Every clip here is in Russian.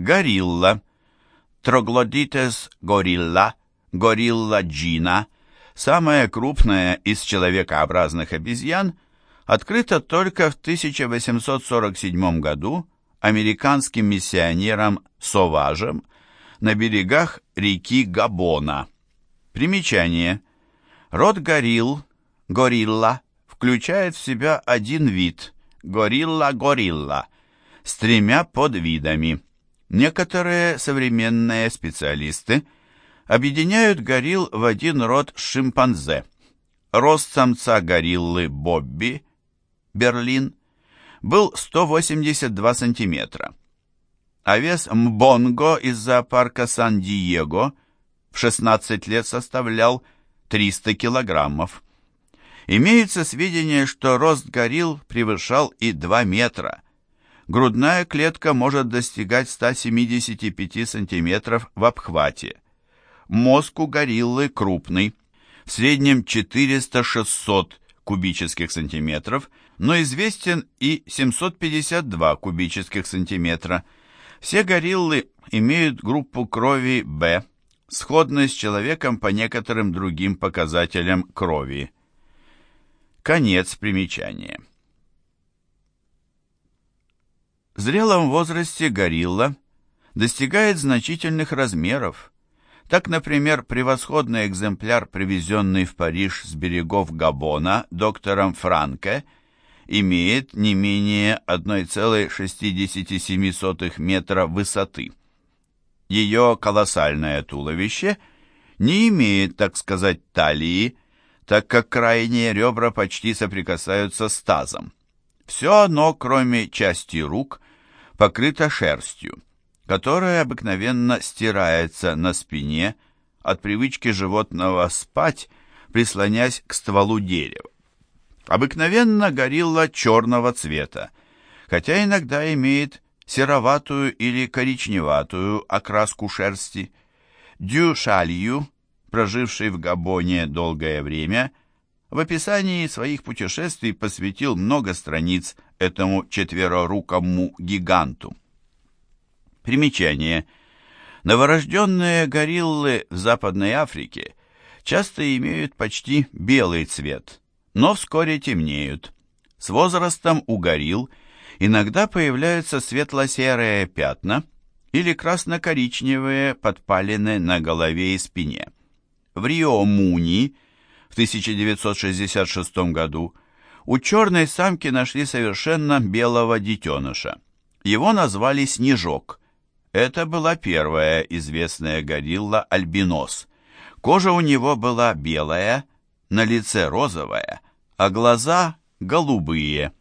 Горилла. Троглодитес горилла, горилла джина, самая крупная из человекообразных обезьян, открыта только в 1847 году американским миссионером Соважем на берегах реки Габона. Примечание. Род горилл, горилла, включает в себя один вид – горилла-горилла, с тремя подвидами. Некоторые современные специалисты объединяют горилл в один род шимпанзе. Рост самца гориллы Бобби, Берлин, был 182 сантиметра, а вес Мбонго из зоопарка Сан-Диего в 16 лет составлял 300 килограммов. Имеются сведения, что рост горилл превышал и 2 метра. Грудная клетка может достигать 175 сантиметров в обхвате. Мозг у гориллы крупный, в среднем 400-600 кубических сантиметров, но известен и 752 кубических сантиметра. Все гориллы имеют группу крови B, сходной с человеком по некоторым другим показателям крови. Конец примечания. В зрелом возрасте горилла достигает значительных размеров. Так, например, превосходный экземпляр, привезенный в Париж с берегов Габона доктором Франке, имеет не менее 1,67 метра высоты. Ее колоссальное туловище не имеет, так сказать, талии, так как крайние ребра почти соприкасаются с тазом. Все оно, кроме части рук, покрыто шерстью, которая обыкновенно стирается на спине от привычки животного спать, прислонясь к стволу дерева. Обыкновенно горилла черного цвета, хотя иногда имеет сероватую или коричневатую окраску шерсти. Дю шалью проживший в Габоне долгое время, в описании своих путешествий посвятил много страниц этому четверорукому гиганту. Примечание. Новорожденные гориллы в Западной Африке часто имеют почти белый цвет, но вскоре темнеют. С возрастом у горилл иногда появляются светло-серые пятна или красно-коричневые подпалины на голове и спине в Рио-Муни в 1966 году у черной самки нашли совершенно белого детеныша. Его назвали Снежок. Это была первая известная горилла альбинос. Кожа у него была белая, на лице розовая, а глаза голубые.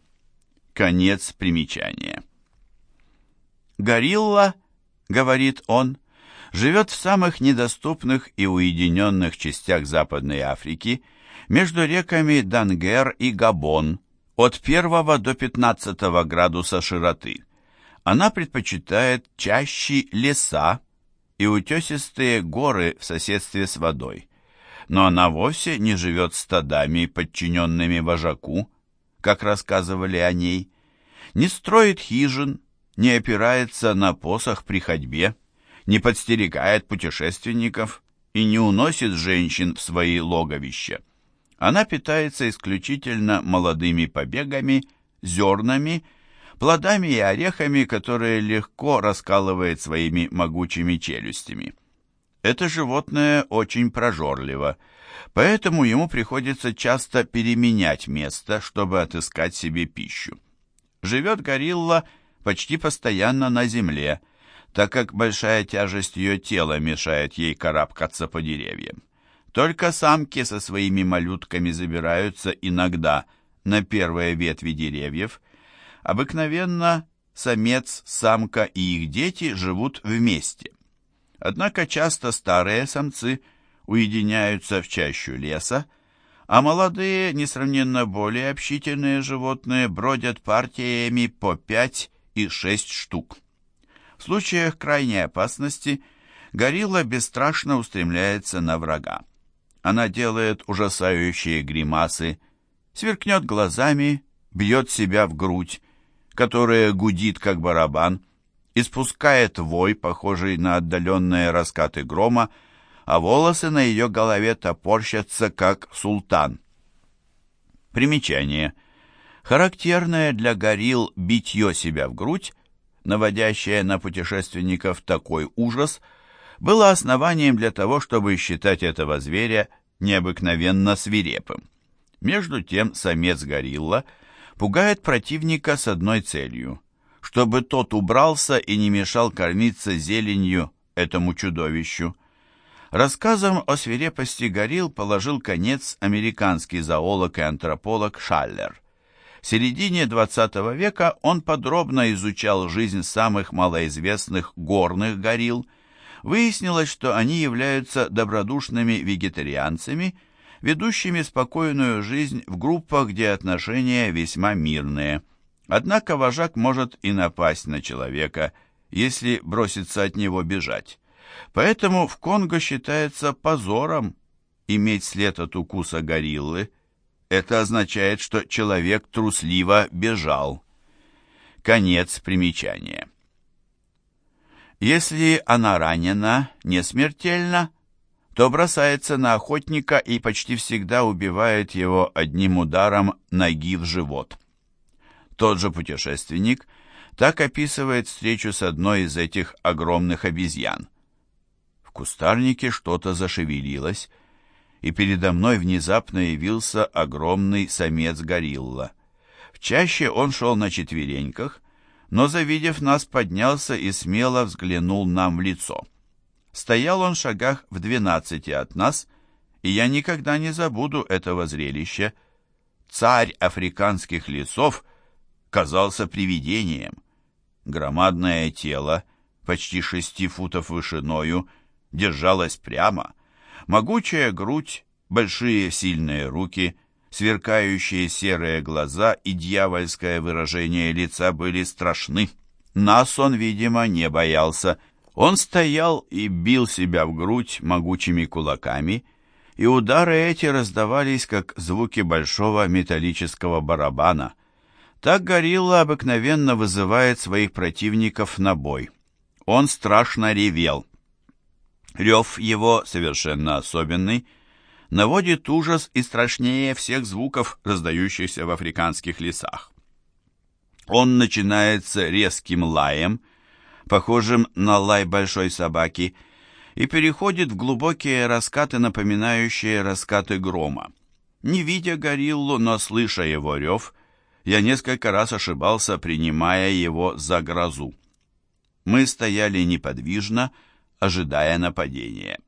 Конец примечания. «Горилла», — говорит он, — живет в самых недоступных и уединенных частях Западной Африки, между реками Дангер и Габон, от 1 до 15 градуса широты. Она предпочитает чаще леса и утесистые горы в соседстве с водой. Но она вовсе не живет стадами, подчиненными вожаку, как рассказывали о ней, не строит хижин, не опирается на посох при ходьбе, не подстерегает путешественников и не уносит женщин в свои логовища. Она питается исключительно молодыми побегами, зернами, плодами и орехами, которые легко раскалывает своими могучими челюстями. Это животное очень прожорливо, поэтому ему приходится часто переменять место, чтобы отыскать себе пищу. Живет горилла почти постоянно на земле, так как большая тяжесть ее тела мешает ей карабкаться по деревьям. Только самки со своими малютками забираются иногда на первые ветви деревьев. Обыкновенно самец, самка и их дети живут вместе. Однако часто старые самцы уединяются в чащу леса, а молодые, несравненно более общительные животные бродят партиями по пять и шесть штук. В случаях крайней опасности горилла бесстрашно устремляется на врага. Она делает ужасающие гримасы, сверкнет глазами, бьет себя в грудь, которая гудит, как барабан, испускает вой, похожий на отдаленные раскаты грома, а волосы на ее голове топорщатся, как султан. Примечание. Характерное для горилл битье себя в грудь, наводящее на путешественников такой ужас, было основанием для того, чтобы считать этого зверя необыкновенно свирепым. Между тем самец горилла пугает противника с одной целью – чтобы тот убрался и не мешал кормиться зеленью этому чудовищу. Рассказам о свирепости горилл положил конец американский зоолог и антрополог Шаллер. В середине XX века он подробно изучал жизнь самых малоизвестных горных горилл. Выяснилось, что они являются добродушными вегетарианцами, ведущими спокойную жизнь в группах, где отношения весьма мирные. Однако вожак может и напасть на человека, если бросится от него бежать. Поэтому в Конго считается позором иметь след от укуса гориллы. Это означает, что человек трусливо бежал. Конец примечания. Если она ранена не смертельно, то бросается на охотника и почти всегда убивает его одним ударом ноги в живот. Тот же путешественник так описывает встречу с одной из этих огромных обезьян. В кустарнике что-то зашевелилось, и передо мной внезапно явился огромный самец горилла. В чаще он шел на четвереньках, но, завидев нас, поднялся и смело взглянул нам в лицо. Стоял он в шагах в двенадцати от нас, и я никогда не забуду этого зрелища. Царь африканских лесов казался привидением. Громадное тело, почти шести футов вышиною, держалось прямо. Могучая грудь, большие сильные руки, сверкающие серые глаза и дьявольское выражение лица были страшны. Нас он, видимо, не боялся. Он стоял и бил себя в грудь могучими кулаками, и удары эти раздавались, как звуки большого металлического барабана. Так горилла обыкновенно вызывает своих противников на бой. Он страшно ревел. Рев его, совершенно особенный, наводит ужас и страшнее всех звуков, раздающихся в африканских лесах. Он начинается резким лаем, похожим на лай большой собаки, и переходит в глубокие раскаты, напоминающие раскаты грома. Не видя гориллу, но слыша его рев, я несколько раз ошибался, принимая его за грозу. Мы стояли неподвижно, ожидая нападения.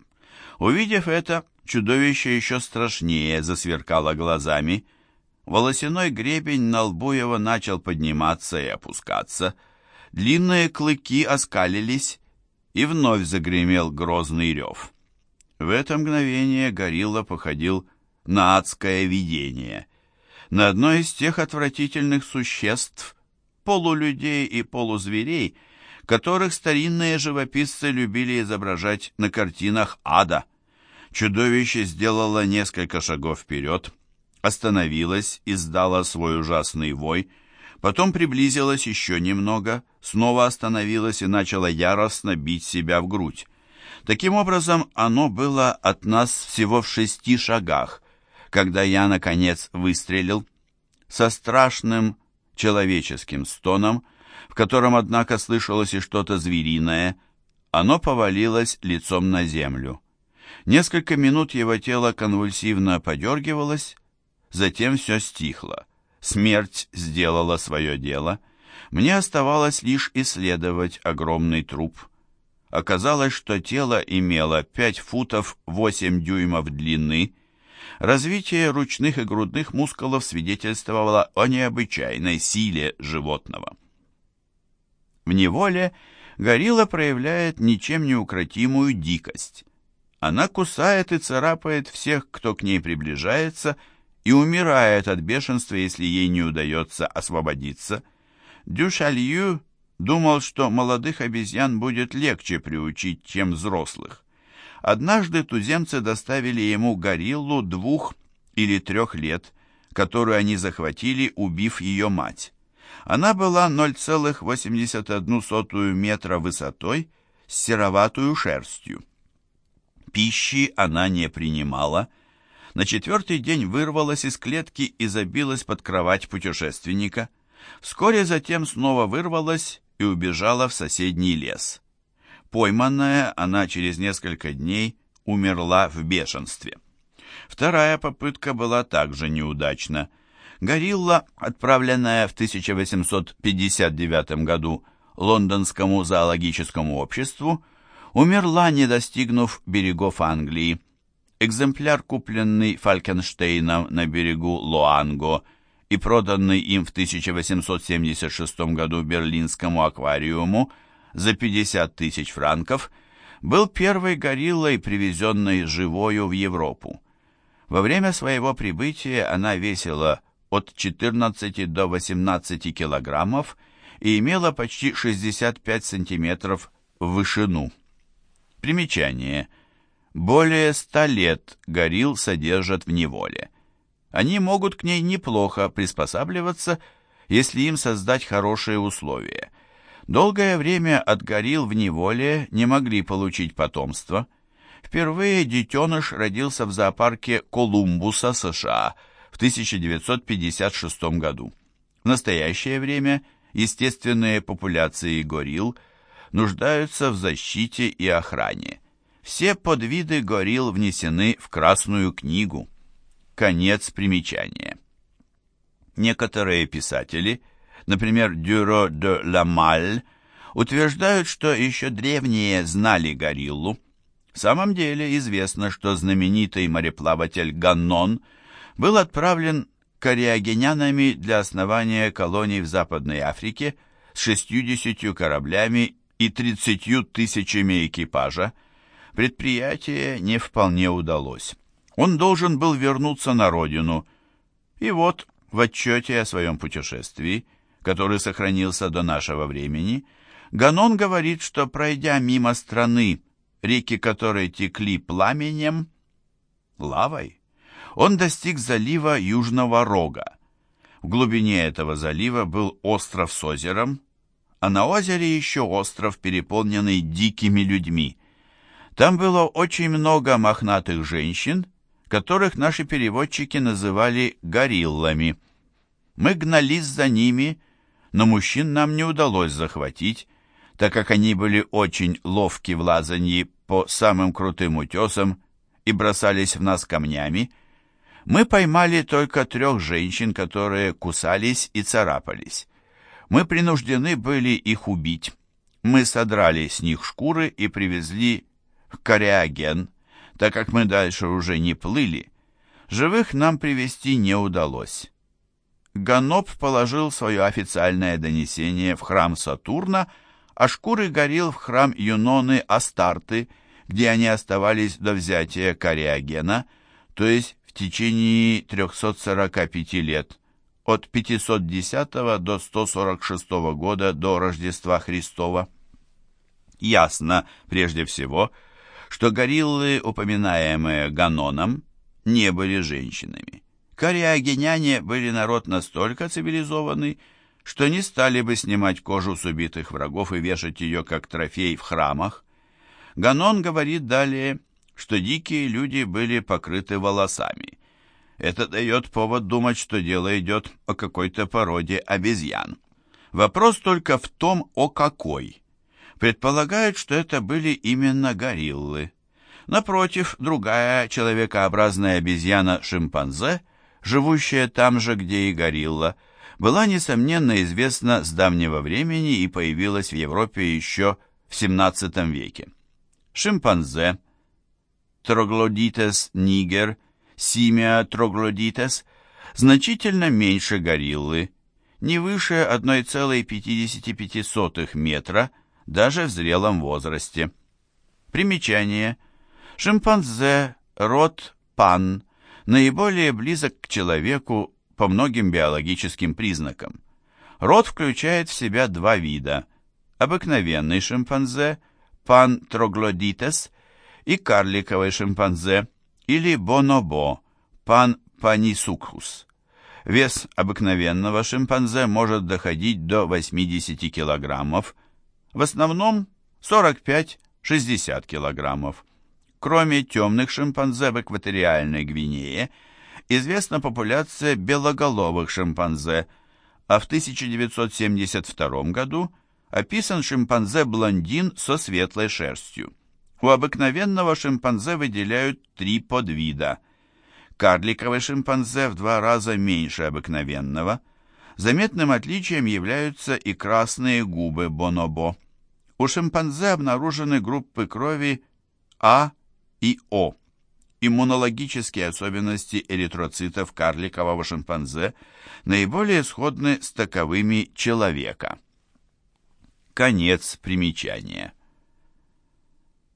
Увидев это, чудовище еще страшнее засверкало глазами. Волосяной гребень на лбу его начал подниматься и опускаться. Длинные клыки оскалились, и вновь загремел грозный рев. В это мгновение горилла походил на адское видение на одно из тех отвратительных существ, полулюдей и полузверей, которых старинные живописцы любили изображать на картинах ада. Чудовище сделало несколько шагов вперед, остановилось, издало свой ужасный вой, потом приблизилось еще немного, снова остановилось и начало яростно бить себя в грудь. Таким образом, оно было от нас всего в шести шагах, когда я, наконец, выстрелил. Со страшным человеческим стоном, в котором, однако, слышалось и что-то звериное, оно повалилось лицом на землю. Несколько минут его тело конвульсивно подергивалось, затем все стихло. Смерть сделала свое дело. Мне оставалось лишь исследовать огромный труп. Оказалось, что тело имело 5 футов 8 дюймов длины Развитие ручных и грудных мускулов свидетельствовало о необычайной силе животного. В неволе горилла проявляет ничем не укротимую дикость. Она кусает и царапает всех, кто к ней приближается, и умирает от бешенства, если ей не удается освободиться. Дюшалью думал, что молодых обезьян будет легче приучить, чем взрослых. Однажды туземцы доставили ему гориллу двух или трех лет, которую они захватили, убив ее мать. Она была 0,81 метра высотой с сероватую шерстью. Пищи она не принимала. На четвертый день вырвалась из клетки и забилась под кровать путешественника. Вскоре затем снова вырвалась и убежала в соседний лес. Пойманная, она через несколько дней умерла в бешенстве. Вторая попытка была также неудачна. Горилла, отправленная в 1859 году Лондонскому зоологическому обществу, умерла, не достигнув берегов Англии. Экземпляр, купленный Фалькенштейном на берегу Лоанго и проданный им в 1876 году Берлинскому аквариуму за 50 тысяч франков, был первой гориллой, привезенной живою в Европу. Во время своего прибытия она весила от 14 до 18 килограммов и имела почти 65 сантиметров в вышину. Примечание. Более ста лет горилл содержат в неволе. Они могут к ней неплохо приспосабливаться, если им создать хорошие условия. Долгое время от горилл в неволе не могли получить потомство. Впервые детеныш родился в зоопарке Колумбуса, США, в 1956 году. В настоящее время естественные популяции горилл – нуждаются в защите и охране. Все подвиды горилл внесены в Красную книгу. Конец примечания. Некоторые писатели, например, Дюро де Ламаль, утверждают, что еще древние знали гориллу. В самом деле известно, что знаменитый мореплаватель Ганнон был отправлен кориагенянами для основания колоний в Западной Африке с 60 кораблями и 30 тысячами экипажа, предприятие не вполне удалось. Он должен был вернуться на родину. И вот в отчете о своем путешествии, который сохранился до нашего времени, Ганон говорит, что пройдя мимо страны, реки которой текли пламенем, лавой, он достиг залива Южного Рога. В глубине этого залива был остров с озером, а на озере еще остров, переполненный дикими людьми. Там было очень много мохнатых женщин, которых наши переводчики называли гориллами. Мы гнались за ними, но мужчин нам не удалось захватить, так как они были очень ловки в лазанье по самым крутым утесам и бросались в нас камнями. Мы поймали только трех женщин, которые кусались и царапались. Мы принуждены были их убить. Мы содрали с них шкуры и привезли в Кориаген, так как мы дальше уже не плыли. Живых нам привести не удалось. Ганоп положил свое официальное донесение в храм Сатурна, а шкуры горел в храм Юноны Астарты, где они оставались до взятия Кориагена, то есть в течение 345 лет от 510 до 146 года до Рождества Христова. Ясно, прежде всего, что гориллы, упоминаемые Ганоном, не были женщинами. Кориагеняне были народ настолько цивилизованный, что не стали бы снимать кожу с убитых врагов и вешать ее как трофей в храмах. Ганон говорит далее, что дикие люди были покрыты волосами, это дает повод думать, что дело идет о какой-то породе обезьян. Вопрос только в том, о какой. Предполагают, что это были именно гориллы. Напротив, другая человекообразная обезьяна-шимпанзе, живущая там же, где и горилла, была, несомненно, известна с давнего времени и появилась в Европе еще в XVII веке. Шимпанзе, Троглодитес нигер – Симия троглодитес значительно меньше гориллы, не выше 1,55 метра, даже в зрелом возрасте. Примечание. Шимпанзе, род пан, наиболее близок к человеку по многим биологическим признакам. Род включает в себя два вида. Обыкновенный шимпанзе, пан троглодитес, и карликовый шимпанзе – или бонобо, пан панисукхус. Вес обыкновенного шимпанзе может доходить до 80 килограммов, в основном 45-60 килограммов. Кроме темных шимпанзе в экваториальной Гвинее, известна популяция белоголовых шимпанзе, а в 1972 году описан шимпанзе-блондин со светлой шерстью. У обыкновенного шимпанзе выделяют три подвида. Карликовый шимпанзе в два раза меньше обыкновенного. Заметным отличием являются и красные губы бонобо. У шимпанзе обнаружены группы крови А и О. Иммунологические особенности эритроцитов карликового шимпанзе наиболее сходны с таковыми человека. Конец примечания.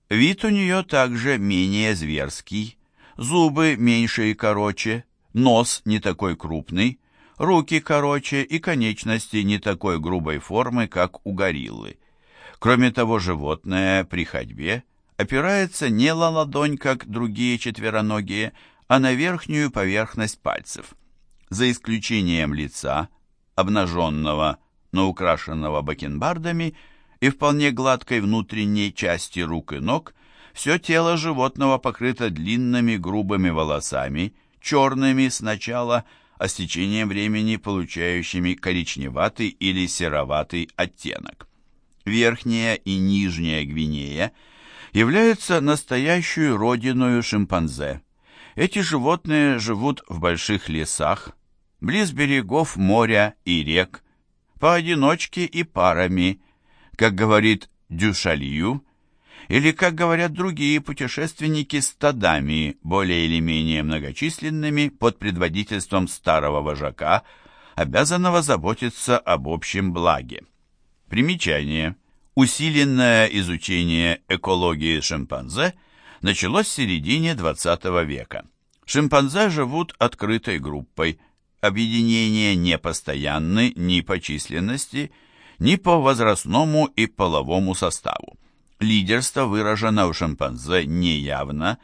Вид у нее также менее зверский, зубы меньше и короче, нос не такой крупный, руки короче и конечности не такой грубой формы, как у гориллы. Кроме того, животное при ходьбе – опирается не на ладонь, как другие четвероногие, а на верхнюю поверхность пальцев. За исключением лица, обнаженного, но украшенного бакенбардами, и вполне гладкой внутренней части рук и ног, все тело животного покрыто длинными грубыми волосами, черными сначала, а с течением времени получающими коричневатый или сероватый оттенок. Верхняя и нижняя Гвинея – являются настоящей родиной шимпанзе. Эти животные живут в больших лесах, близ берегов моря и рек, поодиночке и парами, как говорит Дюшалью, или, как говорят другие путешественники, стадами, более или менее многочисленными, под предводительством старого вожака, обязанного заботиться об общем благе. Примечание. Усиленное изучение экологии шимпанзе началось в середине XX века. Шимпанзе живут открытой группой. Объединения не постоянны ни по численности, ни по возрастному и половому составу. Лидерство выражено у шимпанзе неявно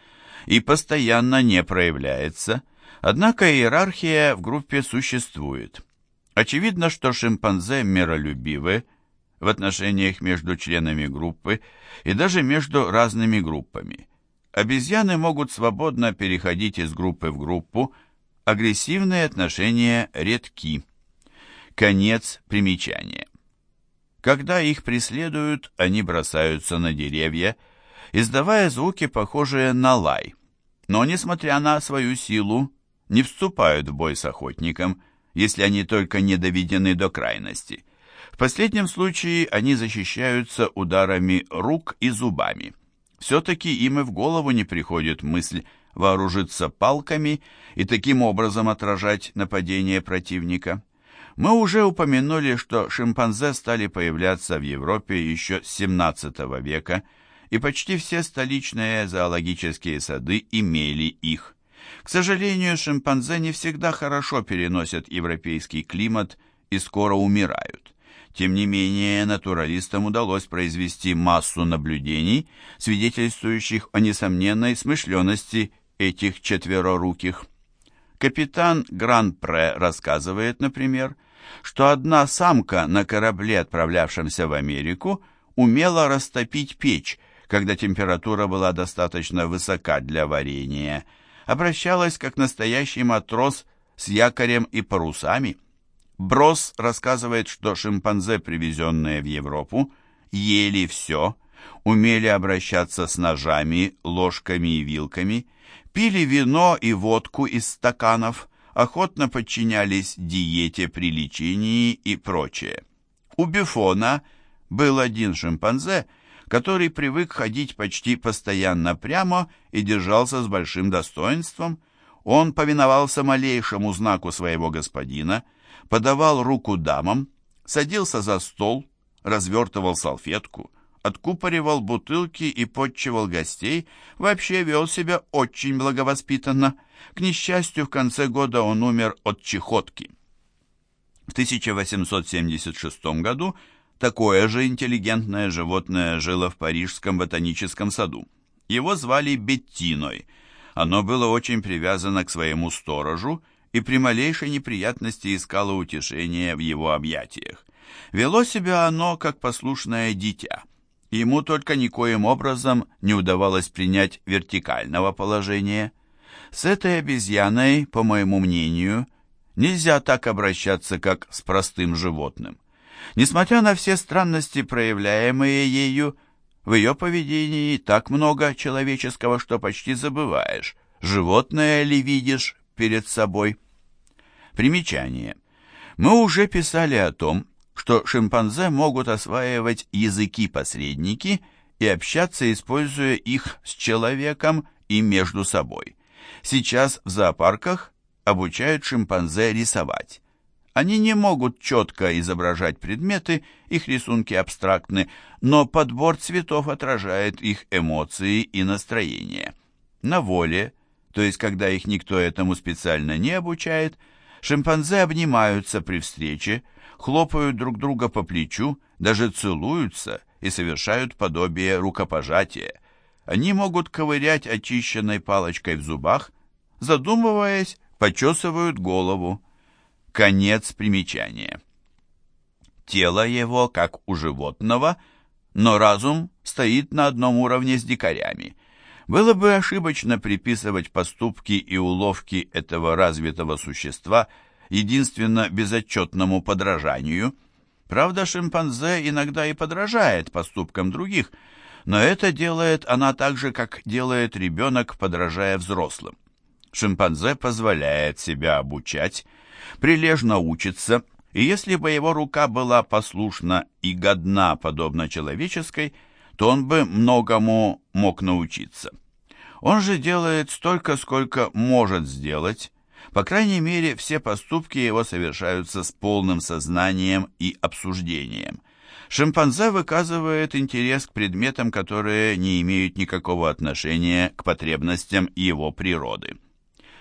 и постоянно не проявляется, однако иерархия в группе существует. Очевидно, что шимпанзе миролюбивы, в отношениях между членами группы и даже между разными группами. Обезьяны могут свободно переходить из группы в группу, агрессивные отношения редки. Конец примечания. Когда их преследуют, они бросаются на деревья, издавая звуки, похожие на лай. Но, несмотря на свою силу, не вступают в бой с охотником, если они только не доведены до крайности – в последнем случае они защищаются ударами рук и зубами. Все-таки им и в голову не приходит мысль вооружиться палками и таким образом отражать нападение противника. Мы уже упомянули, что шимпанзе стали появляться в Европе еще с 17 века, и почти все столичные зоологические сады имели их. К сожалению, шимпанзе не всегда хорошо переносят европейский климат и скоро умирают. Тем не менее, натуралистам удалось произвести массу наблюдений, свидетельствующих о несомненной смышленности этих четвероруких. Капитан Гран-Пре рассказывает, например, что одна самка на корабле, отправлявшемся в Америку, умела растопить печь, когда температура была достаточно высока для варенья, обращалась как настоящий матрос с якорем и парусами – Брос рассказывает, что шимпанзе, привезенные в Европу, ели все, умели обращаться с ножами, ложками и вилками, пили вино и водку из стаканов, охотно подчинялись диете при лечении и прочее. У Бифона был один шимпанзе, который привык ходить почти постоянно прямо и держался с большим достоинством. Он повиновался малейшему знаку своего господина – подавал руку дамам, садился за стол, развертывал салфетку, откупоривал бутылки и подчивал гостей, вообще вел себя очень благовоспитанно. К несчастью, в конце года он умер от чехотки. В 1876 году такое же интеллигентное животное жило в Парижском ботаническом саду. Его звали Беттиной. Оно было очень привязано к своему сторожу и при малейшей неприятности искало утешение в его объятиях. Вело себя оно, как послушное дитя. Ему только никоим образом не удавалось принять вертикального положения. С этой обезьяной, по моему мнению, нельзя так обращаться, как с простым животным. Несмотря на все странности, проявляемые ею, в ее поведении так много человеческого, что почти забываешь, животное ли видишь перед собой. Примечание. Мы уже писали о том, что шимпанзе могут осваивать языки-посредники и общаться, используя их с человеком и между собой. Сейчас в зоопарках обучают шимпанзе рисовать. Они не могут четко изображать предметы, их рисунки абстрактны, но подбор цветов отражает их эмоции и настроение. На воле, то есть когда их никто этому специально не обучает, шимпанзе обнимаются при встрече, хлопают друг друга по плечу, даже целуются и совершают подобие рукопожатия. Они могут ковырять очищенной палочкой в зубах, задумываясь, почесывают голову. Конец примечания. Тело его, как у животного, но разум стоит на одном уровне с дикарями. Было бы ошибочно приписывать поступки и уловки этого развитого существа единственно безотчетному подражанию. Правда, шимпанзе иногда и подражает поступкам других, но это делает она так же, как делает ребенок, подражая взрослым. Шимпанзе позволяет себя обучать, прилежно учится, и если бы его рука была послушна и годна, подобно человеческой, то он бы многому мог научиться. Он же делает столько, сколько может сделать, по крайней мере, все поступки его совершаются с полным сознанием и обсуждением. Шимпанзе выказывает интерес к предметам, которые не имеют никакого отношения к потребностям его природы.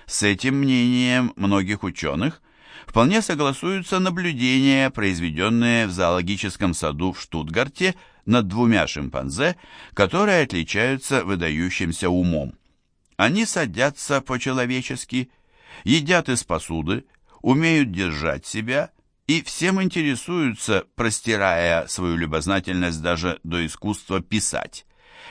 С этим мнением многих ученых вполне согласуются наблюдения, произведенные в зоологическом саду в Штутгарте над двумя шимпанзе, которые отличаются выдающимся умом. Они садятся по-человечески, едят из посуды, умеют держать себя и всем интересуются, простирая свою любознательность даже до искусства писать.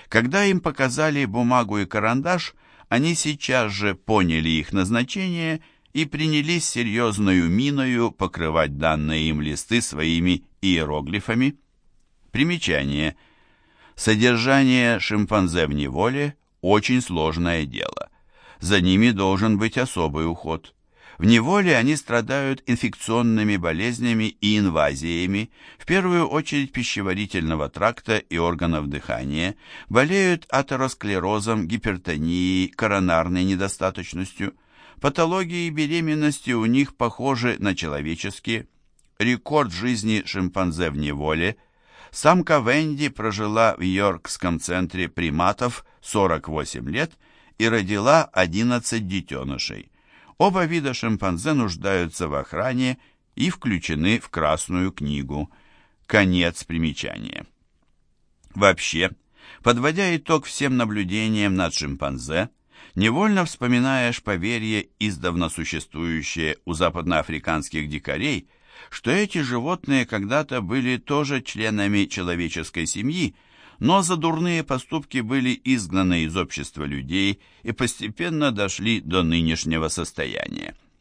Когда им показали бумагу и карандаш, они сейчас же поняли их назначение и принялись серьезною миною покрывать данные им листы своими иероглифами. Примечание. Содержание шимпанзе в неволе – очень сложное дело. За ними должен быть особый уход. В неволе они страдают инфекционными болезнями и инвазиями, в первую очередь пищеварительного тракта и органов дыхания, болеют атеросклерозом, гипертонией, коронарной недостаточностью. Патологии беременности у них похожи на человеческие. Рекорд жизни шимпанзе в неволе. Самка Венди прожила в Йоркском центре приматов 48 лет и родила 11 детенышей. Оба вида шимпанзе нуждаются в охране и включены в Красную книгу. Конец примечания. Вообще, подводя итог всем наблюдениям над шимпанзе, невольно вспоминаешь поверье, издавна существующее у западноафриканских дикарей, что эти животные когда-то были тоже членами человеческой семьи, но за дурные поступки были изгнаны из общества людей и постепенно дошли до нынешнего состояния.